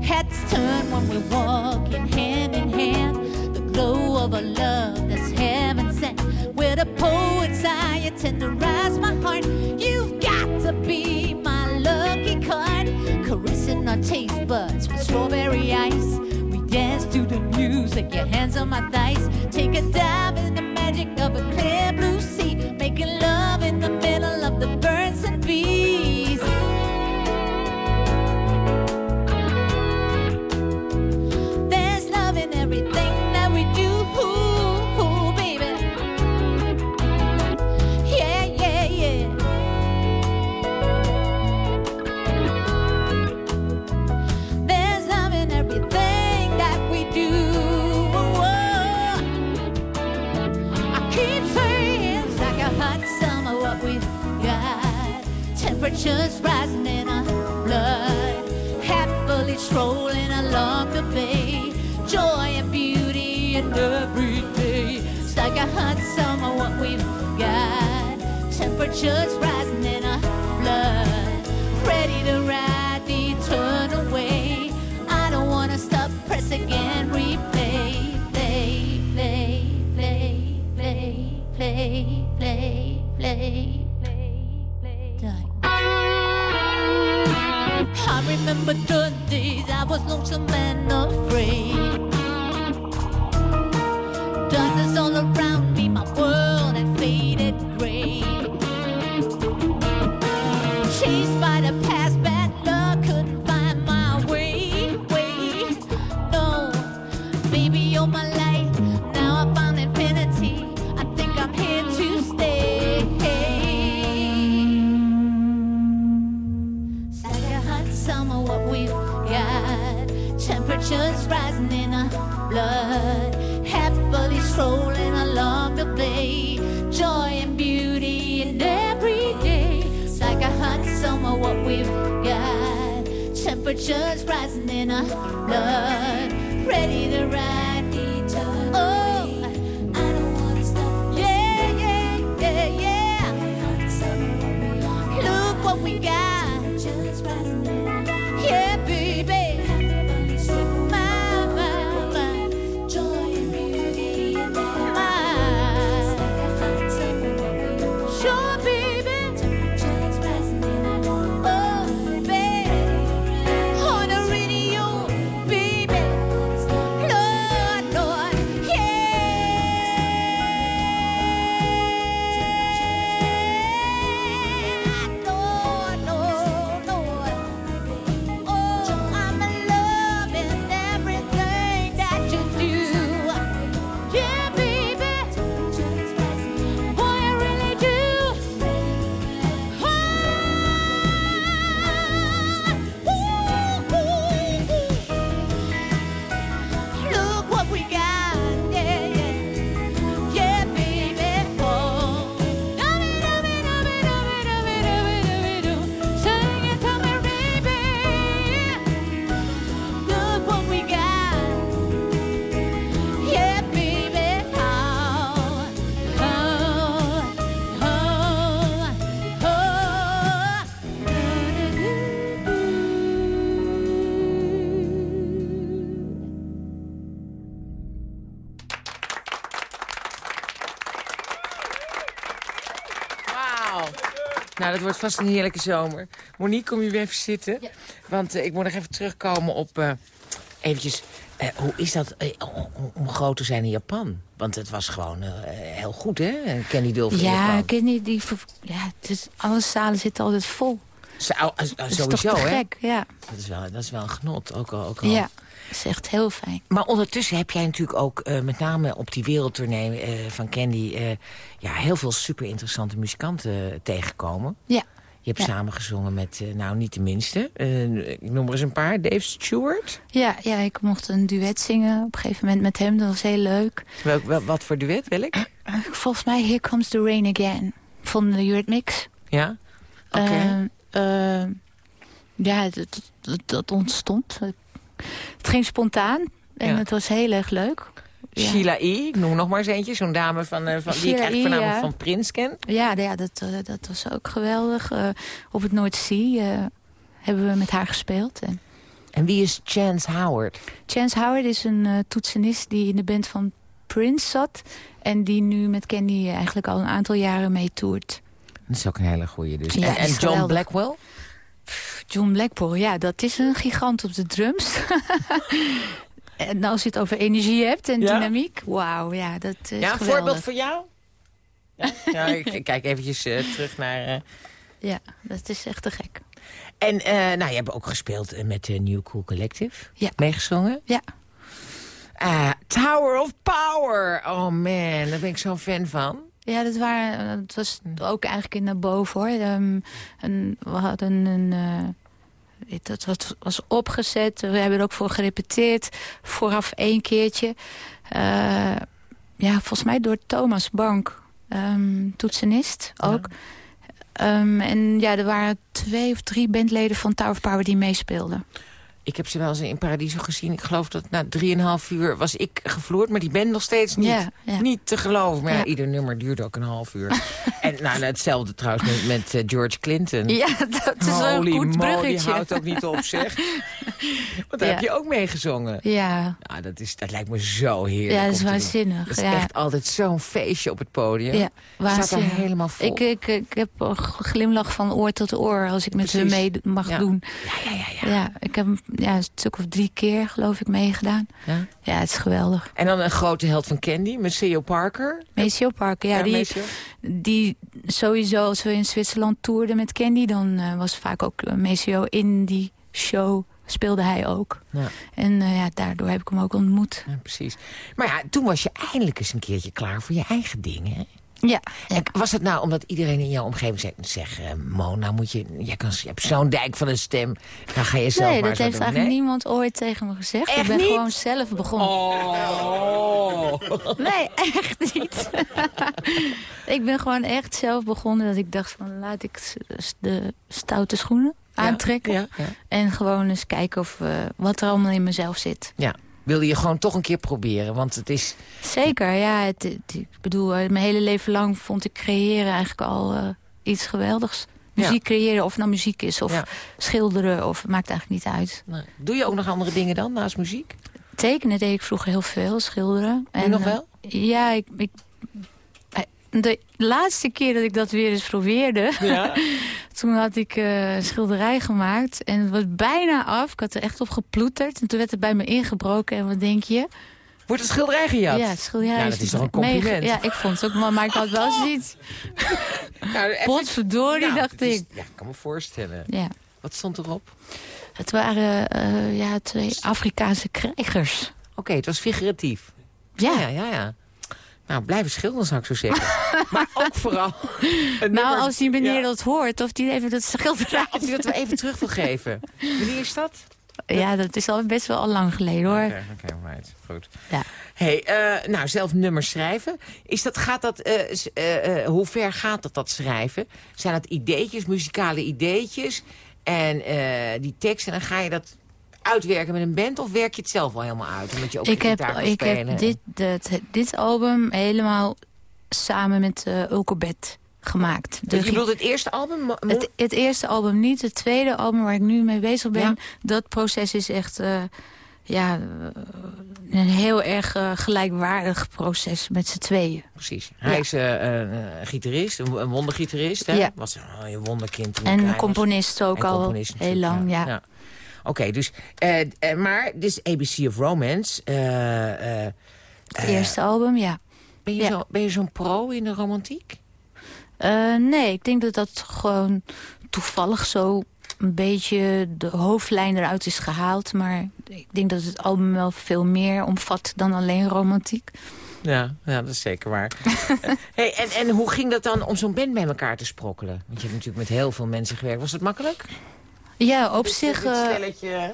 Heads turn when we're walking hand in hand. The glow of a love that's heaven desire tenderize my heart. You've music, your hands on my thighs. Take a dive Temperatures rising in our blood. Happily strolling along the bay. Joy and beauty in every day. It's like a hot summer what we've got. Temperatures rising in our blood. Ready to ride the eternal way. I don't wanna stop, press again, replay. Play, play, play, play, play, play, play, play, remember the days I was lonesome and afraid. Darkness all around Temperatures rising in our blood. Ready dat wordt vast een heerlijke zomer. Monique, kom je weer even zitten? Want eh, ik moet nog even terugkomen op... eh eventjes, eh, hoe is dat eh, om- groot te zijn in Japan? Want het was gewoon heel goed, hè? Kenny Dulfer in Ja, Japan. niet, die, ja, het is, alle zalen zitten altijd vol. Zo, eh, sowieso, toch te hè? gek, ja. Dat is, wel, dat is wel een genot, ook al. Ook al. Ja, dat is echt heel fijn. Maar ondertussen heb jij natuurlijk ook, eh, met name op die wereldtournee eh, van Candy... ja, heel veel super interessante muzikanten tegengekomen. Ja. Je hebt Ja. samengezongen met, nou niet de minste, ik noem er eens een paar. Dave Stewart. Ja, ja, ik mocht een duet zingen op een gegeven moment met hem. Dat was heel leuk. Welk, wel- wat voor duet, welk? Eh, Volgens mij Here Comes the Rain Again van de Eurythmics. Ja? Oké. Ehm, ja, dat, dat, dat ontstond. Het ging spontaan en Ja. het was heel erg leuk. Ja. Sheila E., ik noem nog maar eens eentje. Zo'n dame van, eh, van, die ik eigenlijk E., voornamelijk ja. van Prins ken. Ja, ja dat, eh, dat was ook geweldig. Eh, op het Noordzee eh hebben we met haar gespeeld. En En wie is Chance Howard? Chance Howard is een eh, toetsenist die in de band van Prince zat. En die nu met Candy eigenlijk al een aantal jaren mee toert. Dat is ook een hele goeie dus. Ja, en John geweldig. Blackwell? John Blackpool, ja, dat is een gigant op de drums. en als je het over energie hebt en Ja? dynamiek, wauw, ja, dat is ja, een geweldig. voorbeeld voor jou? Ja, ja ik ik kijk eventjes eh, terug naar... eh, Ja, dat is echt te gek. En eh, nou, je hebt ook gespeeld met de New Cool Collective. Ja. Meegezongen. Ja. Tower of Power. Oh man, daar ben ik zo'n fan van. Ja, dat, waren, dat was ook eigenlijk in naar boven hoor. Ehm, een, we hadden een. eh, dat was, opgezet. We hebben er ook voor gerepeteerd. Vooraf één keertje. Eh, ja, volgens mij door Thomas Bank, ehm, toetsenist ook. Ehm, en ja, er waren twee of drie bandleden van Tower of Power die meespeelden. Ik heb ze wel eens in Paradiso gezien. Ik geloof dat na drieënhalf uur was ik gevloerd. Maar die band nog steeds niet. Ja, ja. Niet te geloven. Maar ja, ieder nummer duurde ook een half uur. en nou, hetzelfde trouwens met, met eh, George Clinton. Ja, dat is Holy een goed bruggetje. houdt ook niet op, zeg. Want daar heb je ook mee gezongen. Ja, Nou, dat, is, dat lijkt me zo heerlijk. ja, dat is waanzinnig. Het is ja. echt altijd zo'n feestje op het podium. Ja, Je staat er waanzinnig. helemaal vol. Ik, ik, ik heb een glimlach van oor tot oor als ik met ze mee mag doen. Ja, ja, ja, ja. Ja, ik heb ja, een stuk of drie keer geloof ik meegedaan. Ja. Ja, het is geweldig. En dan een grote held van Candy, Maceo Parker. Maceo Parker, ja, Ja, die, Maceo. die sowieso als we in Zwitserland toerden met Candy... dan eh, was vaak ook eh, Maceo in die show, speelde hij ook. Ja. En eh, ja, daardoor heb ik hem ook ontmoet. Ja, precies. Maar ja, toen was je eindelijk eens een keertje klaar voor je eigen dingen. Ja, was het nou omdat iedereen in jouw omgeving zei... zeg, eh, Mona, moet je, jij kan, je hebt zo'n dijk van een stem. Dan ga je zelf nee, maar dat heeft doen. eigenlijk Nee? niemand ooit tegen me gezegd. Echt ik ben niet? gewoon zelf begonnen. Oh. Nee, echt niet. ik ben gewoon echt zelf begonnen dat ik dacht van laat ik de stoute schoenen aantrekken. Ja, ja. En gewoon eens kijken of, eh, wat er allemaal in mezelf zit. ja. Wilde je gewoon toch een keer proberen, want het is... Zeker, ja. Het, het- ik bedoel, eh, mijn hele leven lang vond ik creëren eigenlijk al eh, iets geweldigs. Muziek creëren, of nou muziek is, of Ja. schilderen, of maakt eigenlijk niet uit. Nou, doe je ook nog andere dingen dan, naast muziek? Tekenen deed ik vroeger heel veel, schilderen. Nu nog eh, wel? ja, ik, ik, de laatste keer dat ik dat weer eens probeerde... Ja. toen had ik eh, een schilderij gemaakt en het was bijna af. Ik had er echt op geploeterd en toen werd het bij me ingebroken. En wat denk je? Wordt het schilderij gejat? Ja, het schilderij Nou, dat is toch een compliment? Ja, ik vond het ook, maar, maar ik had wel zoiets. Nou, Potverdorie, Nou, dacht is- ik. Ja, ik kan me voorstellen. Ja. Wat stond erop? Het waren eh, ja, twee Afrikaanse krijgers. Oké, het was figuratief. Ja. ja, ja. ja. Nou, blijven schilderen zou ik zo zeggen. maar ook vooral... Nou, als die meneer Ja. dat hoort, of die even dat schilderij... Of je dat wel even terug wil geven. Wanneer is dat? Ja, dat is al best wel al lang geleden, hoor. Oké, oké, right. Goed. Ja. Hey, eh, nou, zelf nummers schrijven. Is dat, gaat dat, eh, eh, hoe ver gaat dat, dat schrijven? Zijn dat ideetjes, muzikale ideetjes? En die teksten, dan ga je dat uitwerken met een band? Of werk je het zelf wel helemaal uit? Omdat je ook Ik heb, kan ik spelen? heb dit, dit, dit album helemaal samen met uh, Ulkobet gemaakt. je bedoelt het eerste album? Het, het eerste album niet. Het tweede album waar ik nu mee bezig ben... Ja. dat proces is echt... eh, ja, eh, een heel erg gelijkwaardig proces met z'n tweeën. Precies. Hij Ja. is een gitarist, een, een wondergitarist. Hè? Ja. Was een, een wonderkind. En componist ook En al componist heel lang, ja. Oké, dus, eh, eh, maar dit is ABC of Romance. eh, Het eerste album, ja. Ben je Ja. zo- zo'n pro in de romantiek? Nee, ik denk dat dat gewoon toevallig zo een beetje de hoofdlijn eruit is gehaald. Maar ik denk dat het album wel veel meer omvat dan alleen romantiek. Ja, ja dat is zeker waar. hey, en, en hoe ging dat dan om zo'n band bij elkaar te sprokkelen? Want je hebt natuurlijk met heel veel mensen gewerkt. Was dat makkelijk? Ja, op zich... eh,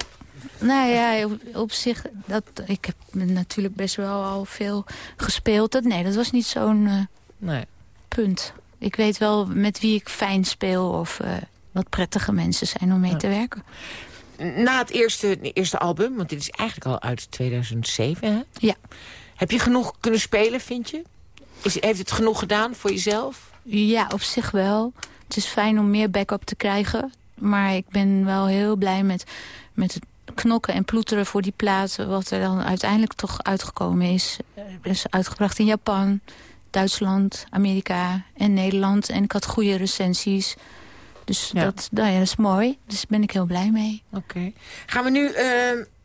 nou ja, op, op zich... Dat, ik heb natuurlijk best wel al veel gespeeld. Dat, nee, dat was niet zo'n eh, Nee. punt. Ik weet wel met wie ik fijn speel of eh, wat prettige mensen zijn om mee Ja. te werken. Na het eerste, eerste album, want dit is eigenlijk al uit 2007, hè? Ja. Heb je genoeg kunnen spelen, vind je? Is, heeft het genoeg gedaan voor jezelf? Ja, op zich wel. Het is fijn om meer backup te krijgen. Maar ik ben wel heel blij met, met het knokken en ploeteren voor die plaat... wat er dan uiteindelijk toch uitgekomen is. Eh, is uitgebracht in Japan, Duitsland, Amerika en Nederland. En ik had goede recensies. Dus Ja. dat, nou ja, dat is mooi. Dus daar ben ik heel blij mee. Oké. Gaan we nu... eh,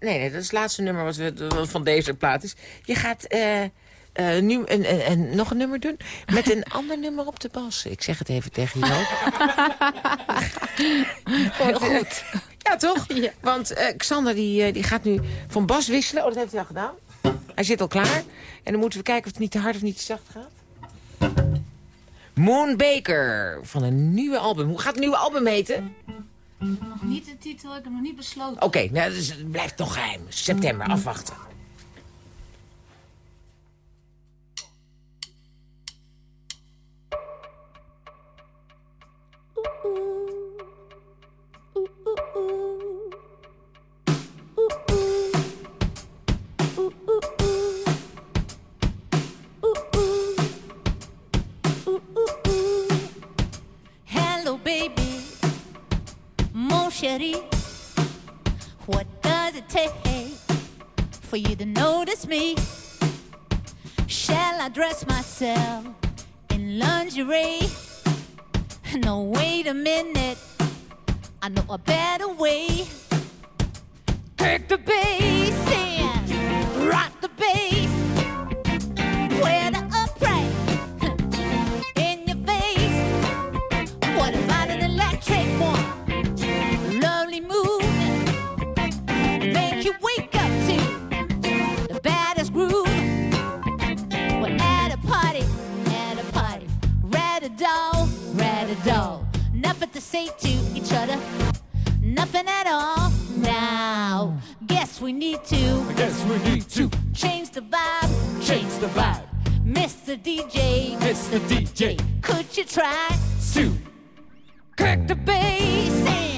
nee, nee, dat is het laatste nummer wat we, wat van deze plaat is. Je gaat eh, eh, nu een, een- nog een nummer doen met een ander nummer op de bas. Ik zeg het even tegen jou. Heel goed. Ja, toch? Want eh, Xander die, eh, die gaat nu van bas wisselen. Oh, dat heeft hij al gedaan. Hij zit al klaar. En dan moeten we kijken of het niet te hard of niet te zacht gaat. Moon Baker van een nieuwe album. Hoe gaat het nieuwe album heten? Nog niet de titel, ik heb nog niet besloten. Oké, nou, dus het blijft nog geheim. September, afwachten. What does it take for you to notice me? Shall I dress myself in lingerie? No, wait a minute. I know a better way. Take the bass and rock the bass. Say to each other. Nothing at all. Now, guess we need to. I Guess we need to Change the vibe, change the vibe. Mr. DJ. Mr. DJ, Could you try? to Crack the bass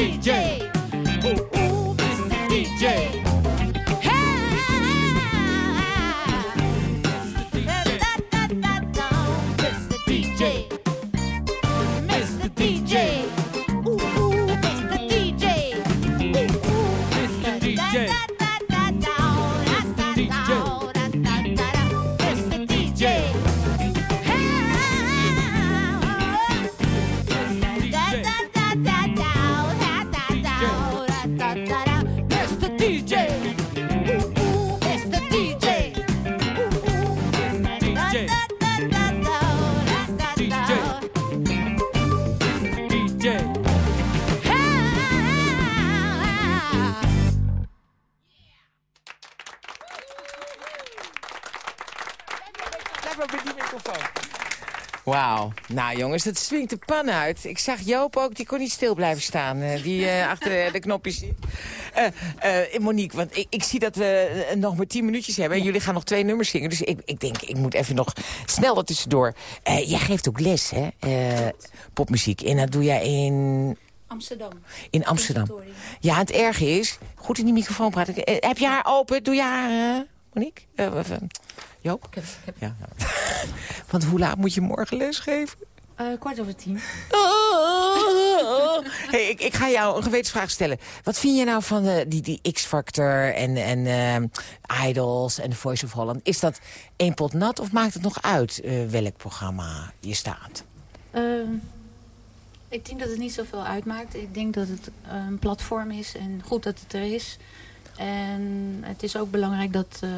DJ. Wauw. Nou jongens, dat swingt de pan uit. Ik zag Joop ook, die kon niet stil blijven staan. eh, die eh, achter eh, de knopjes zit. Monique, want ik, ik zie dat we nog maar tien minuutjes hebben. En jullie gaan nog twee nummers zingen. Dus ik, ik denk, ik moet even nog snel er tussendoor. Eh, jij geeft ook les, hè? Eh, popmuziek. En dat doe jij in... Amsterdam. In Amsterdam. Ja, het erge is... Goed in die microfoon praten. Heb je haar open? Doe je haar, Monique? Joop? Ja, ja. Want hoe laat moet je morgen lesgeven? Eh, kwart over tien. Hey, ik, ik ga jou een gewetensvraag stellen. Wat vind je nou van de, die, die X-Factor en, en ehm, Idols en The Voice of Holland? Is dat één pot nat of maakt het nog uit eh, welk programma je staat? Ehm, ik denk dat het niet zoveel uitmaakt. Ik denk dat het eh, een platform is en goed dat het er is. En het is ook belangrijk dat eh,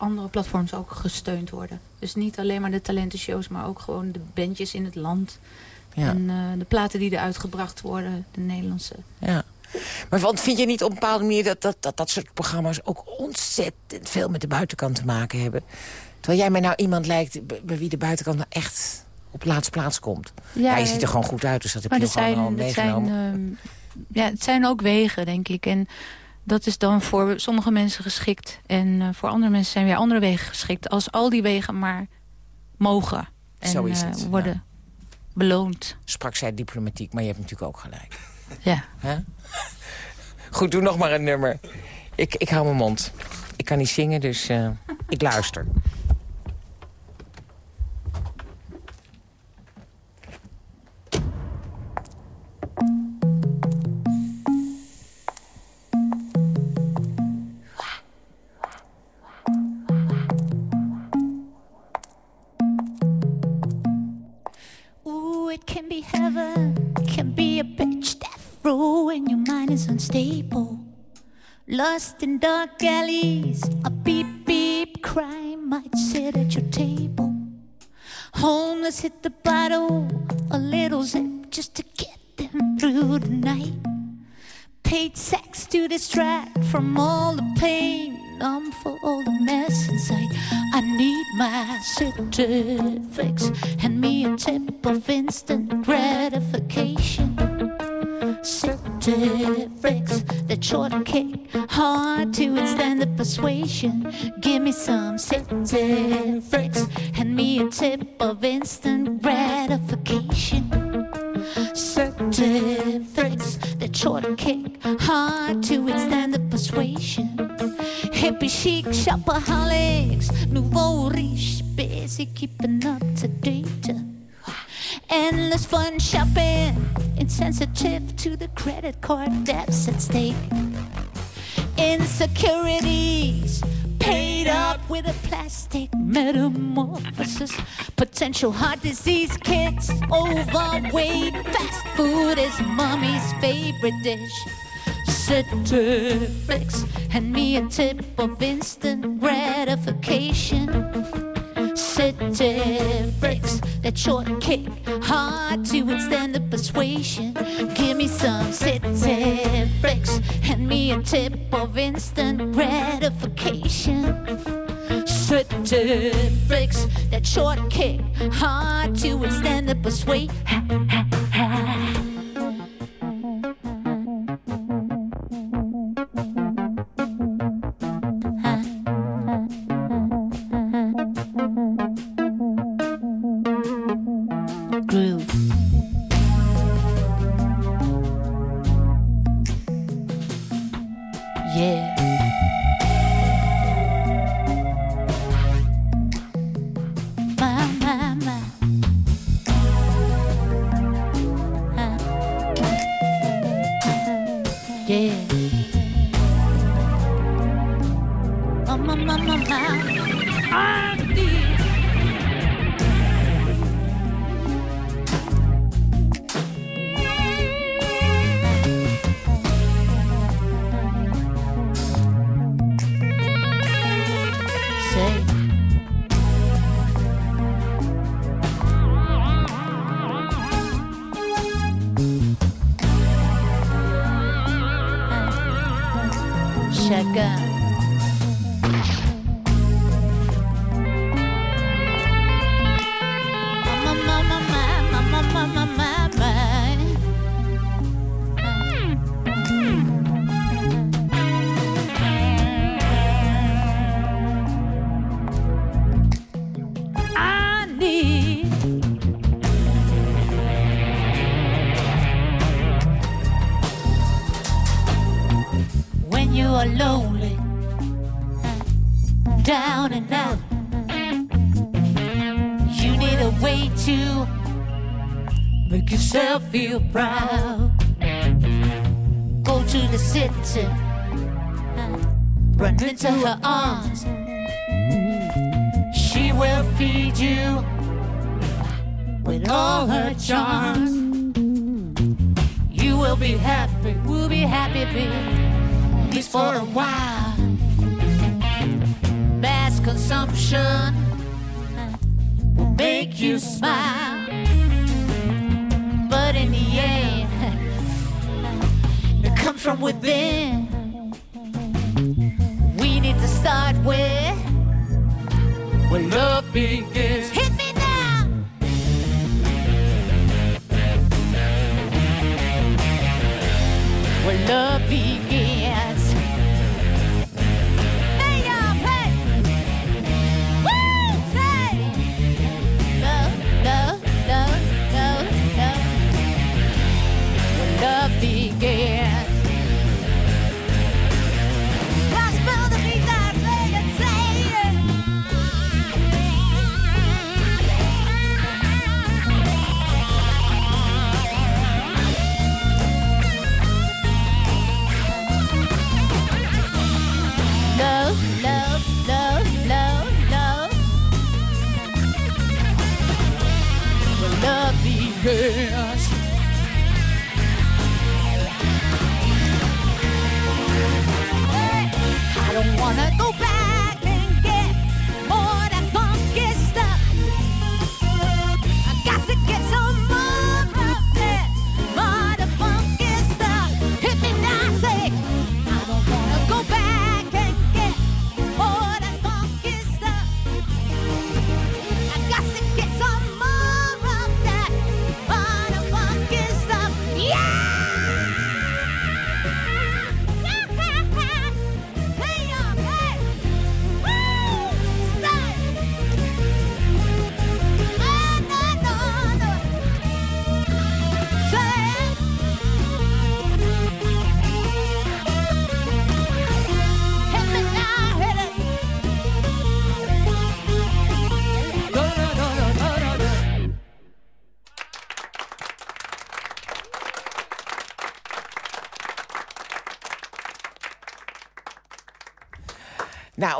andere platforms ook gesteund worden. Dus niet alleen maar de talentenshows, maar ook gewoon de bandjes in het land. Ja. En eh, de platen die er uitgebracht worden, de Nederlandse. Ja. Maar want vind je niet op een bepaalde manier dat dat, dat dat soort programma's ook ontzettend veel met de buitenkant te maken hebben? Terwijl jij mij nou iemand lijkt bij wie de buitenkant nou echt op laatste plaats komt. Ja, je ziet er gewoon goed uit, dus dat heb Maar je gewoon al zijn, er zijn, meegenomen. ehm, ja, het zijn ook wegen, denk ik. En dat is dan voor sommige mensen geschikt. En eh, voor andere mensen zijn weer andere wegen geschikt. Als al die wegen maar mogen. En Zo is eh, het, worden beloond. Sprak zij diplomatiek, maar je hebt natuurlijk ook gelijk. Ja. Goed, doe nog maar een nummer. Ik, ik hou mijn mond. Ik kan niet zingen, dus eh, ik luister. Heaven, can be a bitch death row when your mind is unstable. Lost in dark alleys, a beep beep crime might sit at your table. Homeless hit the bottle, a little zip just to get them through the night. Paid sex to distract from all the pain, numb for all the mess inside. I need my city fix, hand me a tip of instant gratification. City fix, that shortcake, hard to withstand the persuasion. Give me some city fix, hand me a tip of instant gratification. Certain fix that shortcake hard to withstand the persuasion. Hippie chic shopaholics, nouveau riche, busy keeping up to date. Endless fun shopping, insensitive to the credit card debts at stake. Insecurities paid up with a plastic metamorphosis. Potential heart disease kids, overweight, fast food is mommy's favorite dish. Citrix, hand me a tip of instant gratification. Citrix, that shortcake, hard to withstand the persuasion. Give me some Citrix, hand me a tip of instant gratification. Citrix, that shortcake, hard to withstand the persuasion.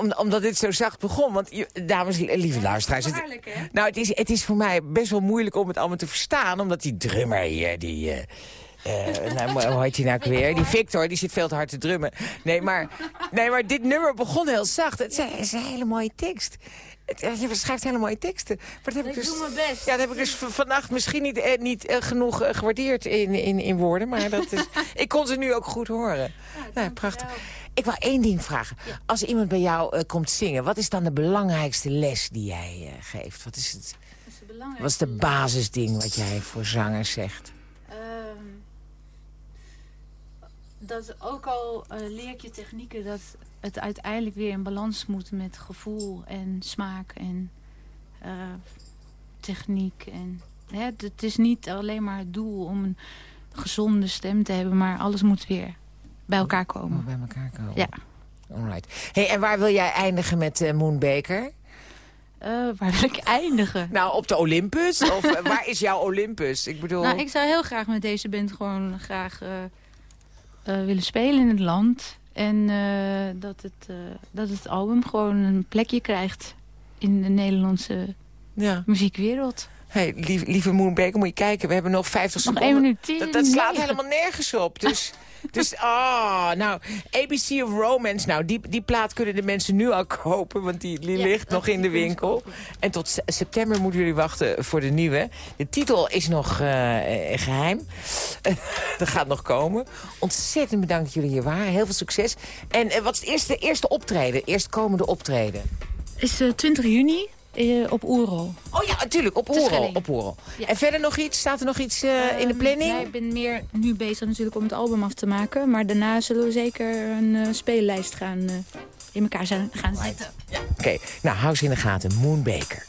Om, omdat dit zo zacht begon. Want, dames, lieve luisteraars... Het, nou, het is, het is voor mij best wel moeilijk om het allemaal te verstaan. Omdat die drummer hier, die... eh, eh, nou, hoe heet hij nou weer? Die Victor, die zit veel te hard te drummen. Nee, maar, nee, maar dit nummer begon heel zacht. Het is, het is een hele mooie tekst. Je schrijft hele mooie teksten. Maar dat heb ik, dus, doe mijn best. Ja, dat heb ik dus vannacht misschien niet, eh, niet eh, genoeg eh, gewaardeerd in, in, in woorden. Maar dat is, ik kon ze nu ook goed horen. nou, prachtig. Ik wil één ding vragen. Als iemand bij jou komt zingen, wat is dan de belangrijkste les die jij geeft? Wat is, het, wat is de basisding wat jij voor zangers zegt? Dat ook al eh, leer ik je technieken, dat het uiteindelijk weer in balans moet met gevoel en smaak en eh, techniek. En, hè, het is niet alleen maar het doel om een gezonde stem te hebben, maar alles moet weer bij elkaar komen. Bij elkaar komen. Ja. Alright. Hey, en waar wil jij eindigen met eh, Moon Baker? Waar wil ik eindigen? Nou, op de Olympus? Of waar is jouw Olympus? Ik bedoel... Nou, ik zou heel graag met deze band gewoon graag willen spelen in het land. En eh, dat, het, eh, dat het album gewoon een plekje krijgt in de Nederlandse Ja. muziekwereld. Hey, lieve, lieve Moon Baker, moet je kijken. We hebben nog 50 Nog seconden. één minuut tien, Dat, dat slaat negen. helemaal nergens op. Dus, dus ah, nou, ABC of Romance. Nou, die, die plaat kunnen de mensen nu al kopen. Want die, die Ja, ligt nog in de winkel. En tot se- september moeten jullie wachten voor de nieuwe. De titel is nog eh, eh, geheim. dat gaat nog komen. Ontzettend bedankt dat jullie hier waren. Heel veel succes. En eh, wat is het eerste, eerste optreden? Eerstkomende optreden? Is eh, 20 juni eh, op Oerol. Oh ja, natuurlijk. Op Oerol. Op Oerol. Ja. En verder nog iets? Staat er nog iets eh, in de Ehm, planning? ja, ik ben meer nu bezig natuurlijk om het album af te maken. Maar daarna zullen we zeker een eh, speellijst gaan, eh, in elkaar gaan zetten. Oké, nou hou ze in de gaten. Moon Baker.